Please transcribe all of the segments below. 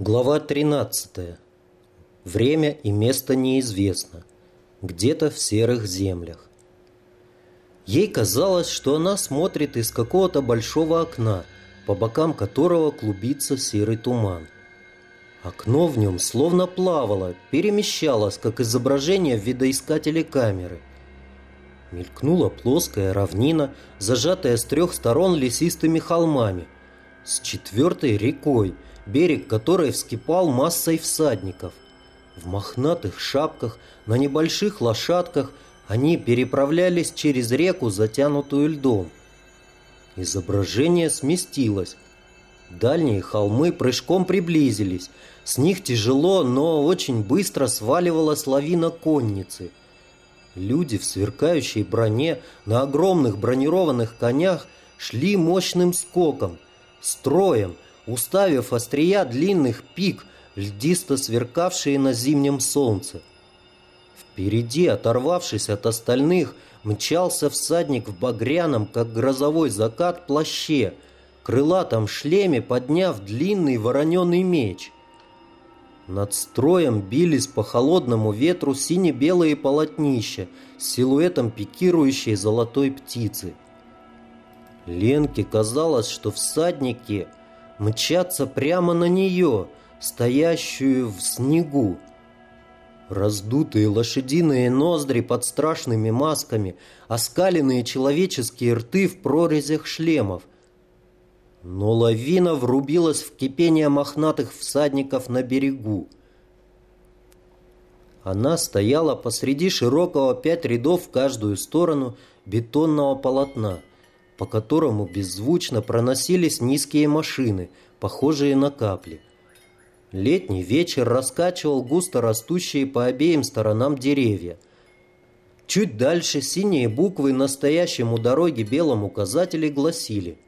Глава 13. Время и место неизвестно. Где-то в серых землях. Ей казалось, что она смотрит из какого-то большого окна, по бокам которого клубится серый туман. Окно в нем словно плавало, перемещалось, как изображение в видоискателе камеры. Мелькнула плоская равнина, зажатая с трех сторон лесистыми холмами, с четвертой рекой – берег которой вскипал массой всадников. В мохнатых шапках, на небольших лошадках они переправлялись через реку, затянутую льдом. Изображение сместилось. Дальние холмы прыжком приблизились. С них тяжело, но очень быстро сваливалась лавина конницы. Люди в сверкающей броне на огромных бронированных конях шли мощным скоком, строем – уставив острия длинных пик, льдисто сверкавшие на зимнем солнце. Впереди, оторвавшись от остальных, мчался всадник в багряном, как грозовой закат, плаще, крылатом шлеме подняв длинный вороненый меч. Над строем бились по холодному ветру сине-белые полотнища с силуэтом пикирующей золотой птицы. Ленке казалось, что всадники мчаться прямо на нее, стоящую в снегу. Раздутые лошадиные ноздри под страшными масками, оскаленные человеческие рты в прорезях шлемов. Но лавина врубилась в кипение мохнатых всадников на берегу. Она стояла посреди широкого пять рядов в каждую сторону бетонного полотна по которому беззвучно проносились низкие машины, похожие на капли. Летний вечер раскачивал густо растущие по обеим сторонам деревья. Чуть дальше синие буквы настоящему дороге белом указателе гласили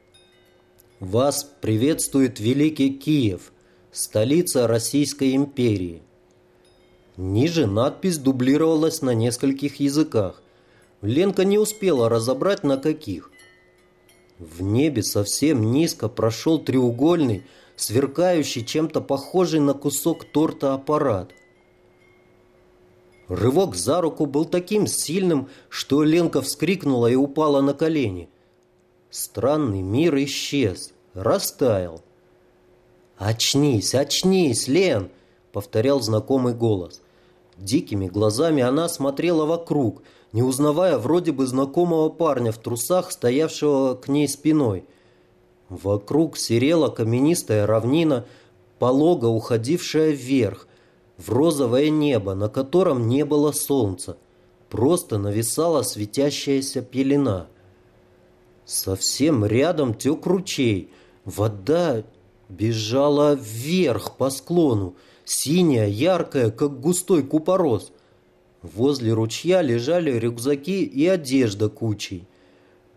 «Вас приветствует Великий Киев, столица Российской империи». Ниже надпись дублировалась на нескольких языках. Ленка не успела разобрать на каких. В небе совсем низко прошел треугольный, сверкающий чем-то похожий на кусок торта аппарат. Рывок за руку был таким сильным, что Ленка вскрикнула и упала на колени. Странный мир исчез, растаял. «Очнись, очнись, Лен!» — повторял знакомый голос. Дикими глазами она смотрела вокруг — не узнавая вроде бы знакомого парня в трусах, стоявшего к ней спиной. Вокруг серела каменистая равнина, полого уходившая вверх, в розовое небо, на котором не было солнца. Просто нависала светящаяся пелена. Совсем рядом тек ручей. Вода бежала вверх по склону, синяя, яркая, как густой купорос – Возле ручья лежали рюкзаки и одежда кучей.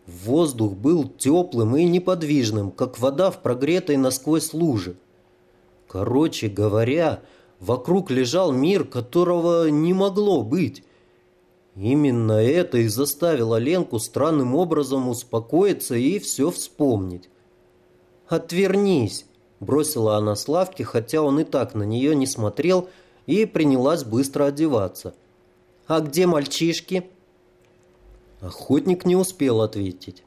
Воздух был теплым и неподвижным, как вода в прогретой насквозь луже. Короче говоря, вокруг лежал мир, которого не могло быть. Именно это и заставило Ленку странным образом успокоиться и все вспомнить. «Отвернись!» – бросила она Славке, хотя он и так на нее не смотрел, и принялась быстро одеваться – «А где мальчишки?» Охотник не успел ответить.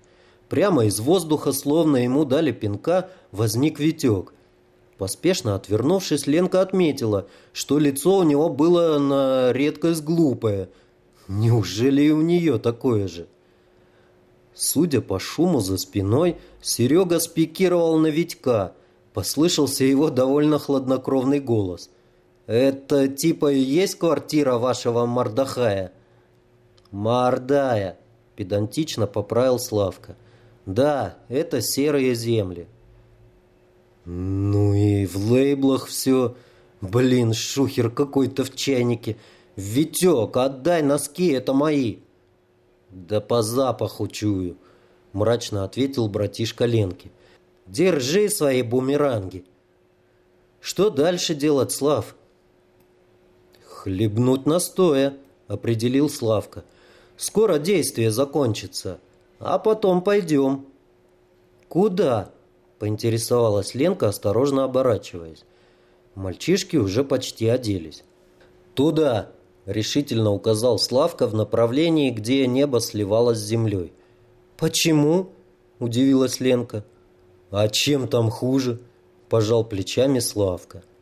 Прямо из воздуха, словно ему дали пинка, возник Витек. Поспешно отвернувшись, Ленка отметила, что лицо у него было на редкость глупое. Неужели и у нее такое же? Судя по шуму за спиной, Серега спикировал на Витька. Послышался его довольно хладнокровный голос – это типа и есть квартира вашего Мордахая? Мордая, педантично поправил Славка. Да, это серые земли. Ну и в лейблах все. Блин, шухер какой-то в чайнике. Витек, отдай носки, это мои. Да по запаху чую, мрачно ответил братишка Ленки. Держи свои бумеранги. Что дальше делать, Слав? «Хлебнуть настоя», — определил Славка. «Скоро действие закончится, а потом пойдем». «Куда?» — поинтересовалась Ленка, осторожно оборачиваясь. Мальчишки уже почти оделись. «Туда!» – решительно указал Славка в направлении, где небо сливалось с землей. «Почему?» – удивилась Ленка. «А чем там хуже?» – пожал плечами Славка. –